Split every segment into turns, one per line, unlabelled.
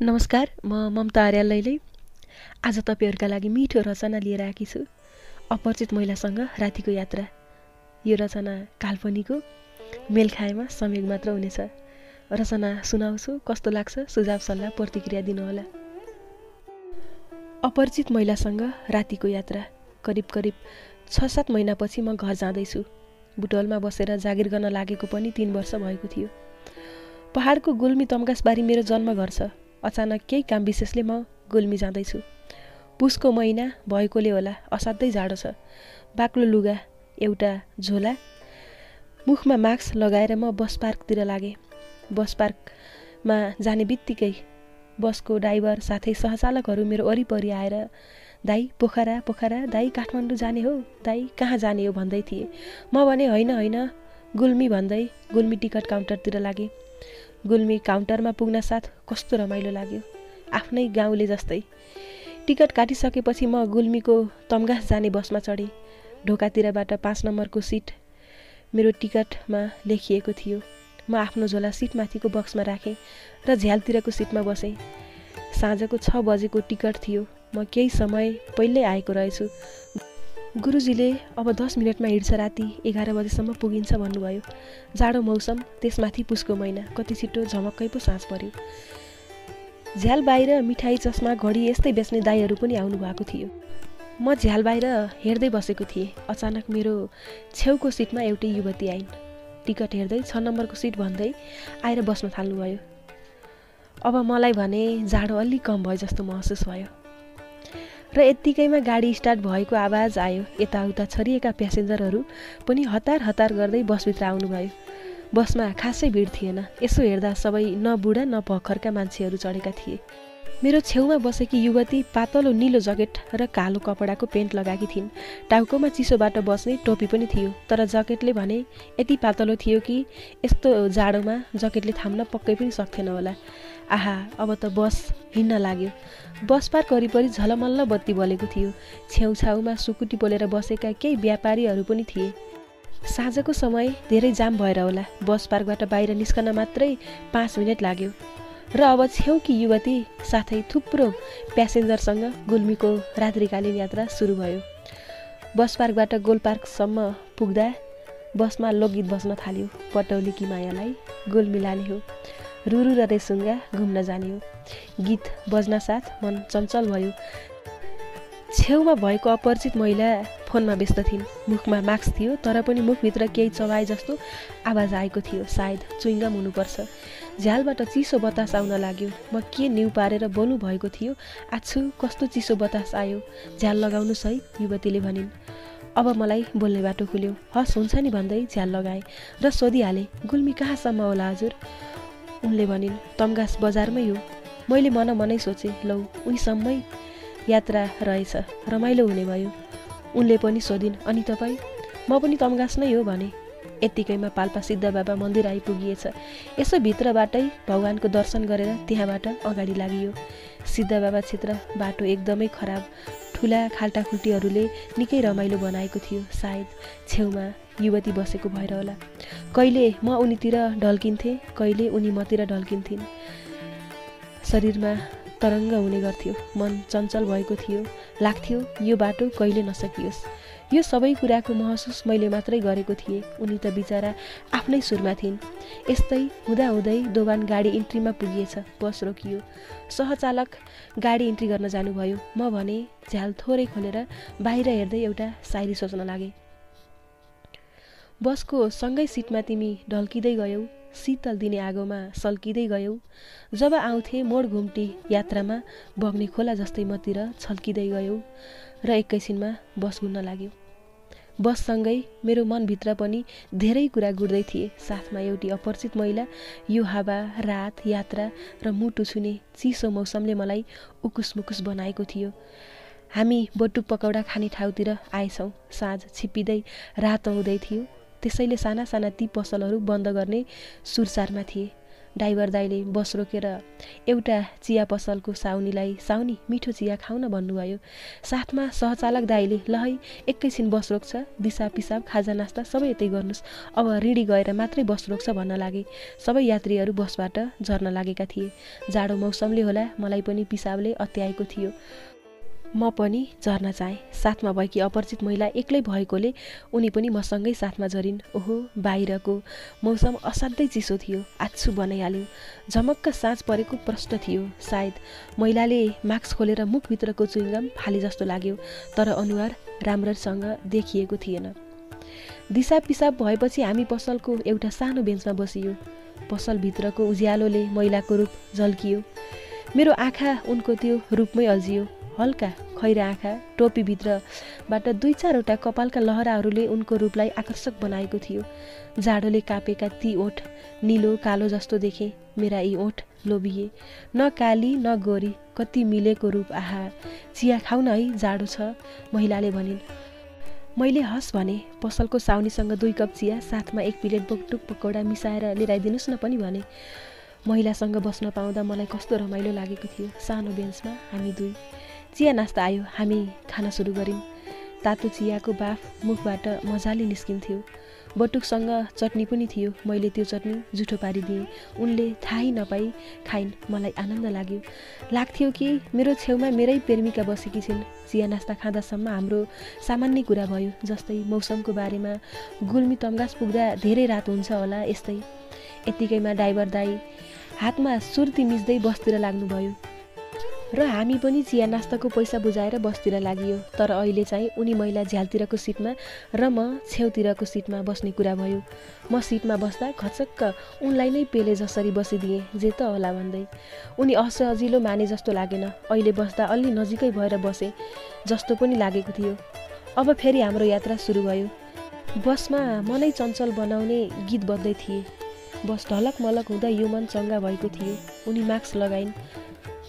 नमस्कार म ममता आर्यालैले आज तपाईँहरूका लागि मिठो रचना लिएर आएकी छु। अपरिचित महिलासँग रातिको यात्रा। यो रचना काल्पनिक मेल खाएमा संयोग मात्र हुनेछ। रचना सुनाउँछु कस्तो लाग्छ सुझाव सल्लाह प्रतिक्रिया दिनुहोला। अपरिचित महिलासँग रातिको यात्रा। करिब करिब छ सात महिनापछि म घर जाँदैछु। बुटवलमा बसेर जागिर गर्न लागेको पनि तिन वर्ष भएको थियो। पहाडको गुल्मी तम्गासबारी मेरो जन्मघर छ। अचानक केही काम विशेषले म गुल्मी जाँदैछु। पुसको महिना भएकोले होला असाध्यै जाडो छ। बाक्लो लुगा एउटा झोला मुखमा मास्क लगाएर म बस पार्कतिर लागेँ। बस पार्कमा जाने बित्तिकै बसको ड्राइभर साथै सहचालकहरू मेरो वरिपरि आएर दाई पोखरा पोखरा दाई काठमाडौँ जाने हो? दाई कहाँ जाने हो? भन्दै थिए। म भने होइन होइन। गुल्मी भन्दै गुल्मी टिकट काउन्टरतिर लागेँ। गुल्मी काउन्टरमा पुग्न साथ कस्तो रमाइलो लाग्यो। आफ्नै गाउँले जस्तै। टिकट काटिसकेपछि म गुल्मीको तम्गास जाने बसमा चढेँ। ढोकातिरबाट पाँच नम्बरको सिट मेरो टिकटमा लेखिएको थियो। म आफ्नो झोला सिटमाथिको बक्समा राखेँ र झ्यालतिरको सिटमा बसेँ। साँझको छ बजेको टिकट थियो। म केही समय पहिल्यै आएको रहेछु। गुरुजीले अब दस मिनटमा हिँड्छ राति एघार बजीसम्म पुगिन्छ भन्नुभयो। जाडो मौसम त्यसमाथि पुसको महिना कति छिटो झमक्कै पो साँझ पर्यो। झ्याल बाहिर मिठाई चस्मा घडी यस्तै बेच्ने दाईहरू पनि आउनु भएको थियो। म झ्याल बाहिर हेर्दै बसेको थिएँ। अचानक मेरो छेउको सिटमा एउटै युवती आइन्। टिकट हेर्दै छ नम्बरको सिट भन्दै आएर बस्न थाल्नुभयो। अब मलाई भने जाडो अलिक कम भयो जस्तो महसुस भयो। र यत्तिकैमा गाडी स्टार्ट भएको आवाज आयो। यताउता छरिएका प्यासेन्जरहरू पनि हतार हतार गर्दै बसभित्र आउनुभयो। बसमा खासै भिड थिएन। यसो हेर्दा सबै न बुढा न भर्खरका मान्छेहरू चढेका थिए। मेरो छेउमा बसेकी युवती पातलो निलो जकेट र कालो कपडाको पेन्ट लगाएकी थिइन्। टाउकोमा चिसोबाट बस्ने टोपी पनि थियो तर जकेटले भने यति पातलो थियो कि यस्तो जाडोमा जकेटले थाम्न पक्कै पनि सक्थेन होला। आहा अब त बस हिँड्न लाग्यो। बस पार्क वरिपरि झलमल्ल बत्ती बलेको थियो। छेउछाउमा सुकुटी बोलेर बसेका केही व्यापारीहरू पनि थिए। साँझको समय धेरै जाम भएर होला। बस पार्कबाट बाहिर निस्कन मात्रै पाँच मिनट लाग्यो। र अब छेउकी युवती साथै थुप्रो प्यासेन्जरसँग गुल्मीको रात्रिकालीन यात्रा सुरु भयो। बस पार्कबाट गोल पार्कसम्म पुग्दा बसमा लोकगीत बस्न थाल्यो। पटौलीकी मायालाई गुल्मी लाने हो। रुरु र रेसुङ्गा घुम्न जाने हो गीत बज्न साथ मन चञ्चल भयो। छेउमा भएको अपरिचित महिला फोनमा व्यस्त थिइन्। मुखमा मास्क थियो तर पनि मुखभित्र केही चबाए जस्तो आवाज आएको थियो। सायद चुइङ्गम हुनुपर्छ। झ्यालबाट चिसो बतास आउन लाग्यो। म के न्यु पारेर बोल्नु भएको थियो? आछु कस्तो चिसो बतास आयो? झ्याल लगाउनुहोस् है युवतीले भनिन्। अब मलाई बोल्ने बाटो खुल्यो। हस् हुन्छ नि भन्दै झ्याल लगाएँ र सोधिहालेँ गुल्मी कहाँसम्म होला हजुर? उनले भनिन् तम्गास बजारमै हो मैले मन मनै सोचेँ लौ उनीसम्मै यात्रा रहेछ रमाइलो हुने भयो उनले पनि सोधिन् अनि तपाईँ? म पनि तम्गास नै हो भने। यत्तिकैमा पाल्पा सिद्ध बाबा मन्दिर आइपुगिएछ। यसो भित्रबाटै भगवान्को दर्शन गरेर त्यहाँबाट अगाडि लागियो। सिद्ध बाबा क्षेत्र बाटो एकदमै खराब। ठुला खाल्टाखुल्टीहरूले निकै रमाइलो बनाएको थियो सायद छेउमा युवती बसेको भएर होला। कहिले म उनीतिर ढल्किन्थेँ कहिले उनी मतिर ढल्किन्थिन्। शरीरमा तरङ्ग हुने गर्थ्यो मन चञ्चल भएको थियो लाग्थ्यो यो बाटो कहिले नसकियोस्। यो सबै कुराको महसुस मैले मात्रै गरेको थिएँ उनी त बिचरा आफ्नै सुरमा थिइन्। यस्तै हुँदाहुँदै दोबान गाडी इन्ट्रीमा पुगिएछ बस रोकियो। सहचालक गाडी इन्ट्री गर्न जानुभयो। म भने झ्याल थोरै खोलेर बाहिर हेर्दै एउटा सायरी सोच्न लागेँ। बसको सँगै सिटमा तिमी ढल्किँदै गयौ शीतल दिने आगोमा सल्किँदै गयौ। जब आउँथे मोड घुम्टी यात्रामा बग्ने खोला जस्तै मतिर छल्किँदै गयौ र एकैछिनमा बस घुम्न लाग्यो। बससँगै मेरो मनभित्र पनि धेरै कुरा गुड्दै थिए। साथमा एउटी अपरिचित महिला यो हावा रात यात्रा र मुटु छुने चिसो मौसमले मलाई उकुस मुकुस बनाएको थियो। हामी बटुक पकौडा खाने ठाउँतिर आएछौँ। साँझ छिप्पिँदै रात आउँदै थियो। त्यसैले साना साना ती पसलहरू बन्द गर्ने सुरसारमा थिए। ड्राइभर दाईले बस रोकेर एउटा चिया पसलको साउनीलाई साउनी मिठो चिया खाउन भन्नुभयो। साथमा सहचालक दाईले ल है एकैछिन बस रोक्छ। दिसा पिसाब खाजा नास्ता सबै यतै गर्नुहोस् अब रिडी गएर मात्रै बस रोक्छ भन्न लागे। सबै यात्रीहरू बसबाट झर्न लागेका थिए। जाडो मौसमले होला मलाई पनि पिसाबले अत्याएको थियो। म पनि झर्न चाहेँ साथमा भएकी अपरिचित महिला एक्लै भएकोले उनी पनि मसँगै साथमा झरिन्। ओहो बाहिरको मौसम असाध्यै चिसो थियो आछु बनाइहाल्यो। झमक्क साँझ परेको प्रश्न थियो। सायद महिलाले मास्क खोलेर मुखभित्रको चुइङ्गम फाले जस्तो लाग्यो तर अनुहार राम्रोसँग देखिएको थिएन। दिसा पिसाब भएपछि हामी पसलको एउटा सानो बेन्चमा बसियो। पसलभित्रको उज्यालोले महिलाको रूप झल्कियो। मेरो आँखा उनको त्यो रूपमै अल्झियो। हल्का खैरा आँखा टोपीभित्रबाट दुई चारवटा कपालका लहराहरूले उनको रूपलाई आकर्षक बनाएको थियो। जाडोले कापेका ती ओठ निलो कालो जस्तो देखे मेरा यी ओठ लोभिए न काली न गोरी कति मिलेको रूप आहा। चिया खाउन है जाडो छ। महिलाले भनिन्। मैले हस् भने पसलको साउनीसँग दुई कप चिया साथमा एक प्लेट बोकटुक पकौडा मिसाएर लिएर आइदिनुहोस् न पनि भने महिलासँग बस्न पाउँदा मलाई कस्तो रमाइलो लागेको थियो। सानो बेन्चमा हामी दुई चिया नास्ता आयो हामी खाना सुरु गऱ्यौँ। तातो चियाको बाफ मुखबाट मजाले निस्किन्थ्यो। बटुकसँग चटनी पनि थियो मैले त्यो चटनी जुठो पारिदिएँ। उनले थाहै नपाई खाइन् मलाई आनन्द लाग्यो। लाग्थ्यो कि मेरो छेउमा मेरै प्रेमिका बसेकी छिन्। चिया नास्ता खाँदासम्म हाम्रो सामान्य कुरा भयो जस्तै मौसमको बारेमा गुल्मी तम्गास पुग्दा धेरै रात हुन्छ होला यस्तै। यत्तिकैमा ड्राइभर दाई हातमा सुर्ती मिच्दै बसतिर लाग्नुभयो। र हामी पनि चिया नास्ताको पैसा बुझाएर बसतिर लागियो। तर अहिले चाहिँ उनी महिला झ्यालतिरको सिटमा र म छेउतिरको सिटमा बस्ने कुरा भयो। म सिटमा बस्दा खचक्क उनलाई नै पेले जसरी बसिदिएँ जे त होला भन्दै। उनी असजिलो माने जस्तो लागेन। अहिले बस्दा अलि नजिकै भएर बसेँ जस्तो पनि लागेको थियो। अब फेरि हाम्रो यात्रा सुरु भयो। बसमा मनै चञ्चल बनाउने गीत बज्दै थिए। बस ढलक मलक हुँदा यो मन चङ्गा भएको थियो। उनी मास्क लगाइन्।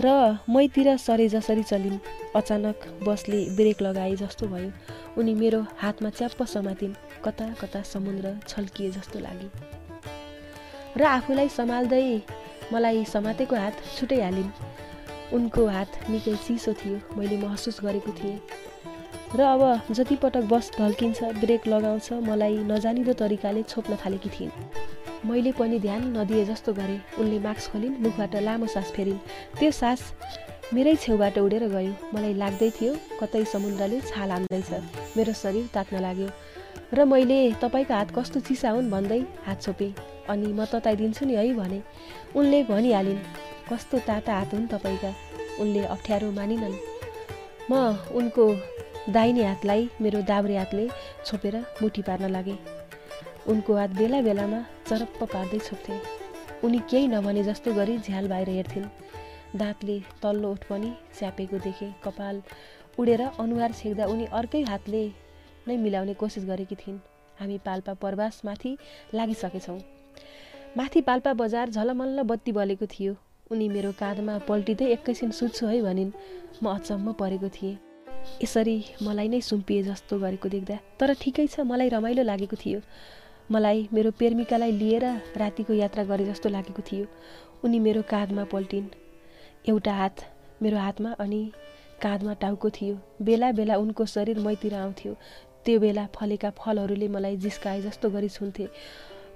र मैतिर सरे जसरी चलिन्। अचानक बसले ब्रेक लगाए जस्तो भयो। उनी मेरो हातमा च्याप्प समातिन्। कता कता समुद्र छल्किए जस्तो लाग्यो। र आफूलाई सम्हाल्दै मलाई समातेको हात छुटै हालिन् उनको हात निकै चिसो थियो मैले महसुस गरेको थिएँ। र अब जति पटक बस ढल्किन्छ ब्रेक लगाउँछ मलाई नजानिदो तरिकाले छोप्न थालेकी थिइन्। मैले पनि ध्यान नदिए जस्तो गरेँ। उनले मास्क खोलिन् मुखबाट लामो सास फेरिन्। त्यो सास मेरै छेउबाट उडेर गयो। मलाई लाग्दै थियो कतै समुद्रले छाल हान्दैछ। मेरो शरीर तात्न लाग्यो। र मैले तपाईँको हात कस्तो चिसा हुन्? भन्दै हात छोपेँ। अनि म तताइदिन्छु नि है भने। उनले भनिहालिन् कस्तो ताता हात हुन् तपाईँका? उनले अप्ठ्यारो मानिनन्। म उनको दाहिने हातलाई मेरो दाब्रे हातले छोपेर मुठी पार्न लागेँ। उनको हात बेला बेलामा चरप्प पार्दै छोप्थे। उनी केही नभने जस्तो गरी झ्याल बाहिर हेर्थिन् दाँतले तल्लो ओठ पनि च्यापेको देखे कपाल उडेर अनुहार छेक्दा उनी अर्कै हातले नै मिलाउने कोसिस गरेकी थिइन्। हामी पाल्पा प्रवासमाथि लागिसकेछौँ। माथि पाल्पा बजार झलमल्ल बत्ती बलेको थियो। उनी मेरो काँधमा पल्टिँदै एकैछिन सुत्छु है भनिन्। म अचम्म परेको थिएँ। यसरी मलाई नै सुम्पिए जस्तो गरेको देख्दा तर ठिकै छ मलाई रमाइलो लागेको थियो। मलाई मेरो प्रेमिकालाई लिएर रातिको यात्रा गरे जस्तो लागेको थियो। उनी मेरो काँधमा पल्टिन्। एउटा हात मेरो हातमा अनि काँधमा टाउको थियो। बेला बेला उनको शरीर मैतिर आउँथ्यो। त्यो बेला फलेका फलहरूले मलाई जिस्काए जस्तो गरी छुन्थे।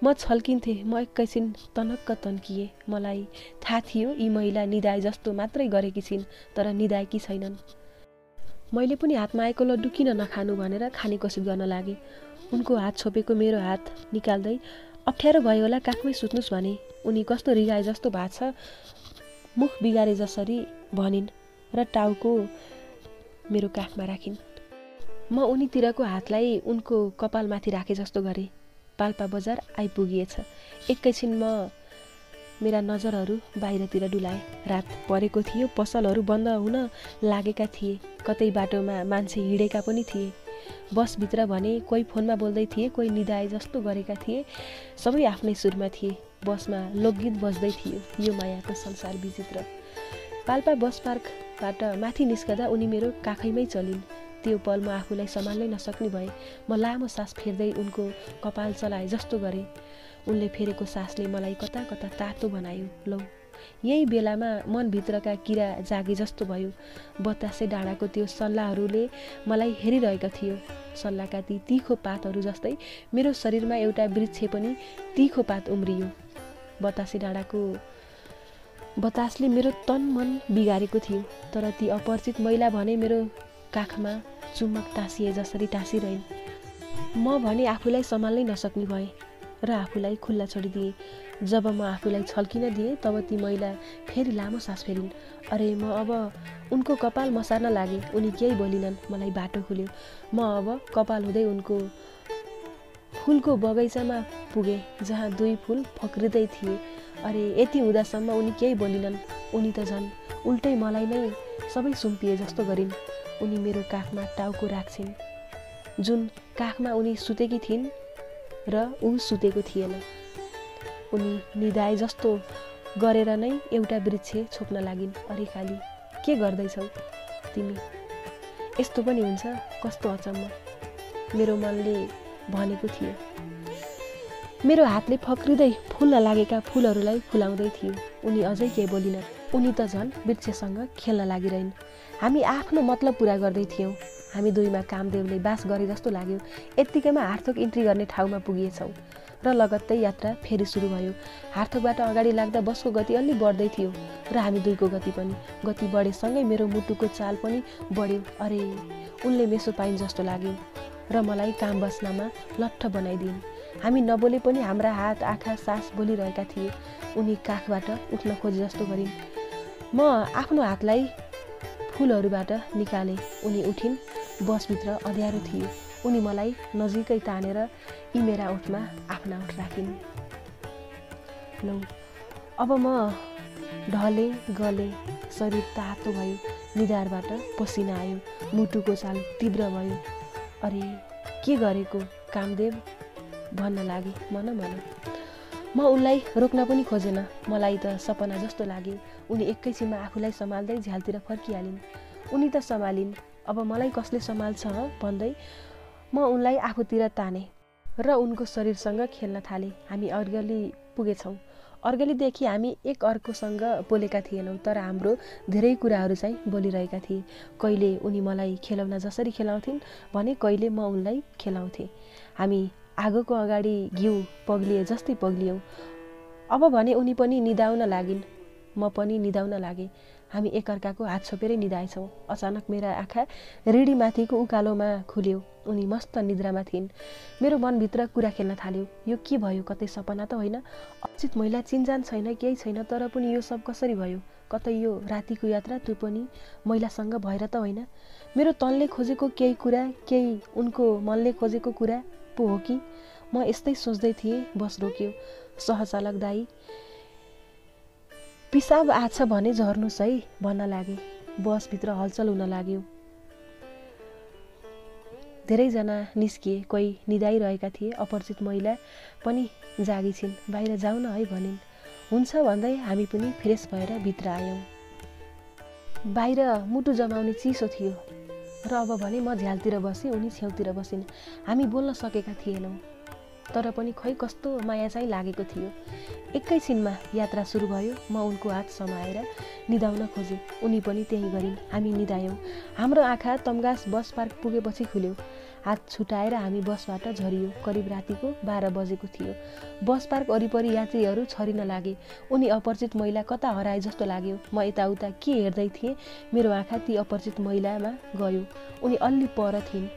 म छल्किन्थेँ म एकैछिन तनक्क तन्किएँ। मलाई थाहा थियो यी महिला निधाए जस्तो मात्रै गरेकी छिन् तर निधाएकी छैनन्। मैले पनि हातमा आएको लड्डु किन नखानु भनेर खाने कोसिस गर्न लागेँ। उनको हात छोपेको मेरो हात निकाल्दै अप्ठ्यारो भयो होला काखमै सुत्नुहोस् भने। उनी कस्तो रिगाए जस्तो भएको छ मुख बिगारे जसरी भनिन् र टाउको मेरो काखमा राखिन्। म उनीतिरको हातलाई उनको कपालमाथि राखे जस्तो गरेँ। पाल्पा बजार आइपुगिएछ। एकैछिन म मेरा नजरहरू बाहिरतिर डुलाए। रात परेको थियो पसलहरू बन्द हुन लागेका थिए। कतै बाटोमा मान्छे हिँडेका पनि थिए। बसभित्र भने कोही फोनमा बोल्दै थिए कोही निधाए जस्तो गरेका थिए। सबै आफ्नै सुरमा थिए। बसमा लोकगीत बज्दै थियो। यो मायाको संसार विचित्र। पाल्पा बस पार्कबाट माथि निस्कँदा उनी मेरो काखैमै चलिन्। त्यो पल म आफूलाई सम्हाल्नै नसक्ने भए म लामो सास फेर्दै उनको कपाल चलाए जस्तो गरेँ। उनले फेरेको सासले मलाई कता कता तातो बनायो। लौ। यही बेलामा मनभित्रका किरा जागे जस्तो भयो। बतासे डाँडाको त्यो सल्लाहहरूले मलाई हेरिरहेका थियो। सल्लाहका ती तिखो पातहरू जस्तै मेरो शरीरमा एउटा वृक्ष पनि तिखो पात उम्रियो। बतासे डाँडाको बतासले मेरो तन मन बिगारेको थियो तर ती अपरिचित महिला भने मेरो काखमा चुम्बक टाँसिए जसरी टाँसिरहन् म भने आफूलाई सम्हाल्नै नसक्ने भएँ। र आफूलाई खुल्ला छोडिदिएँ। जब म आफूलाई छल्किन दिएँ तब ती महिला फेरि लामो सास फेरिन्। अरे म अब उनको कपाल मसार्न लागेँ। उनी केही बोलिनन्। मलाई बाटो खुल्यो। म अब कपाल हुँदै उनको फुलको बगैँचामा पुगेँ जहाँ दुई फुल फक्रिँदै थिए। अरे यति हुँदासम्म उनी केही बोलिनन्। उनी त झन् उल्टै मलाई नै सबै सुम्पिए जस्तो गरिन्। उनी मेरो काखमा टाउको राख्छिन्। जुन काखमा उनी सुतेकी थिइन् र ऊ सुतेको थिएन। उनी निधाए जस्तो गरेर नै एउटा वृक्ष छोप्न लागिन्। अरे खाली के गर्दैछौ? तिमी? यस्तो पनि हुन्छ? कस्तो अचम्म? मेरो मनले भनेको थियो। मेरो हातले फक्रिँदै फुल्न लागेका फुलहरूलाई फुलाउँदै थियो। उनी अझै केही बोलिन उनी त झन् वृक्षसँग खेल्न लागिरहन्। हामी आफ्नो मतलब पुरा गर्दै थियौँ। हामी दुईमा कामदेवले बास गरे जस्तो लाग्यो। यत्तिकैमा हार्थोक इन्ट्री गर्ने ठाउँमा पुगिएछौँ र लगत्तै यात्रा फेरि सुरु भयो। हार्थोकबाट अगाडि लाग्दा बसको गति अलि बढ्दै थियो र हामी दुईको गति पनि। गति बढेसँगै मेरो मुटुको चाल पनि बढ्यो। अरे उनले मेसो पाइन् जस्तो लाग्यो र मलाई काम बस्नमा लट्ठ बनाइदिन्। हामी नबोले पनि हाम्रा हात आँखा सास बोलिरहेका थिए। उनी काखबाट उठ्न खोजे जस्तो गरिन्। म आफ्नो हातलाई फुलहरूबाट निकालेँ। उनी उठिन्। बसभित्र अँध्यारो थियो। उनी मलाई नजिकै तानेर यी मेरा ओठमा आफ्ना ओठ राखिन्। अब म ढले गले शरीर तातो भयो निधारबाट पसिना आयो मुटुको चाल तीव्र भयो। अरे के गरेको कामदेव? भन्न लागे मन मन म उनलाई रोक्न पनि खोजेन। मलाई त सपना जस्तो लाग्यो। उनी एकैछिनमा आफूलाई सम्हाल्दै झ्यालतिर फर्किहालिन्। उनी त सम्हालिन्। अब मलाई कसले सम्हाल्छ भन्दै म उनलाई आफूतिर ताने र उनको शरीरसँग खेल्न थालेँ। हामी अर्गली पुगेछौँ। अर्गलीदेखि हामी एक अर्कोसँग बोलेका थिएनौँ तर हाम्रो धेरै कुराहरू चाहिँ बोलिरहेका थिए। कहिले उनी मलाई खेलाउन जसरी खेलाउँथिन् भने कहिले म उनलाई खेलाउँथेँ। हामी आगोको अगाडि घिउ पग्लिए जस्तै पग्लियौँ। अब भने उनी पनि निदाउन लागिन् म पनि निदाउन लागेँ। हामी एकअर्काको हात छोपेरै निधाएछौँ अचानक मेरा आँखा रिडीमाथिको उकालोमा खुल्यो। उनी मस्त निद्रामा थिइन्। मेरो मनभित्र कुरा खेल्न थाल्यो। यो के भयो? कतै सपना त होइन। अचित महिला चिन्जान छैन केही छैन तर पनि यो सब कसरी भयो? कतै यो रातिको यात्रा त्यो पनि महिलासँग भएर त होइन। मेरो तनले खोजेको केही कुरा केही उनको मनले खोजेको कुरा पो हो कि? म यस्तै सोच्दै थिएँ बस रोक्यो। सहचालक दाई पिसाब आछ भने झर्नुहोस् है भन्न लागे। बसभित्र हलचल हुन लाग्यो। धेरैजना निस्किए कोही निदाइरहेका थिए अपरिचित महिला पनि जागी छिन् बाहिर जाउँ न है भनिन्। हुन्छ भन्दै हामी पनि फ्रेस भएर भित्र आयौँ। बाहिर मुटु जमाउने चिसो थियो। र अब भने म झ्यालतिर बसेँ उनी छेउतिर बसिन्। हामी बोल्न सकेका थिएनौँ। तर पनि खै कस्तो माया चाहिँ लागेको थियो। एकैछिनमा यात्रा सुरु भयो म उनको हात समाएर निधाउन खोजेँ। उनी पनि त्यही गरिन् हामी निधायौँ। हाम्रो आँखा तम्गास बस पार्क पुगेपछि खुल्यो। हात छुटाएर हामी बसबाट झरियो। करिब रातिको बाह्र बजेको थियो। बस पार्क वरिपरि यात्रीहरू छरिन लागे। उनी अपरिचित महिला कता हराए जस्तो लाग्यो। म यताउता के हेर्दै थिएँ मेरो आँखा ती अपरिचित महिलामा गयो। उनी अलि पर थिइन्।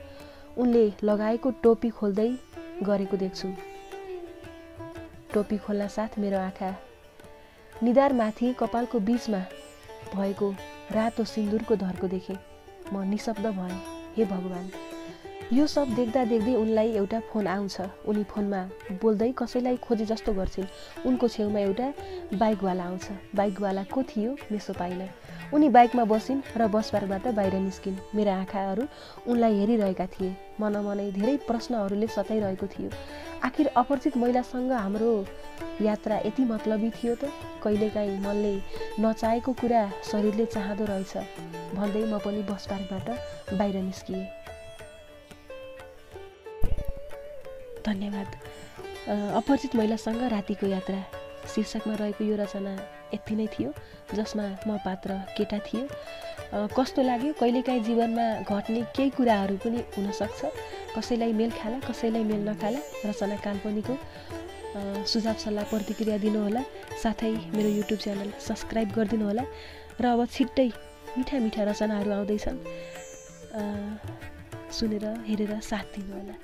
उनले लगाएको टोपी खोल्दै गरेको देख्छु। टोपी खोल्न साथ मेरो आँखा। निधारमाथि कपालको बिचमा भएको रातो सिन्दुरको धर्को देखेँ। म निशब्द भएँ हे भगवान्! यो सब देख्दा देख्दै उनलाई एउटा फोन आउँछ। उनी फोनमा बोल्दै कसैलाई खोजे जस्तो गर्छिन्। उनको छेउमा एउटा बाइकवाला आउँछ। बाइकवाला को थियो? मेसो पाइन। उनी बाइकमा बसिन् र बस पार्कबाट बाहिर निस्किन्। मेरा आँखाहरू उनलाई हेरिरहेका थिए। मनमनै धेरै प्रश्नहरूले सताइरहेको थियो। आखिर अपरिचित महिलासँग हाम्रो यात्रा यति मतलबी थियो त? कहिलेकाहीँ मनले नचाहेको कुरा शरीरले चाहँदो रहेछ। भन्दै म पनि बस पार्कबाट बाहिर निस्किएँ। धन्यवाद। अपरिचित महिलासँग रातिको यात्रा। शीर्षकमा रहेको यो रचना यति नै थियो जसमा म पात्र केटा थियो कस्तो लाग्यो? कहिलेकाहीँ जीवनमा घट्ने केही कुराहरू पनि हुनसक्छ। कसैलाई मेल खाला कसैलाई मेल नखाला रचना काल्पनिक सुझाव सल्लाह प्रतिक्रिया दिनुहोला। साथै मेरो युट्युब च्यानल सब्सक्राइब गरिदिनु होला र अब छिट्टै मिठा मिठा रचनाहरू आउँदैछन्। सुनेर हेरेर साथ दिनुहोला।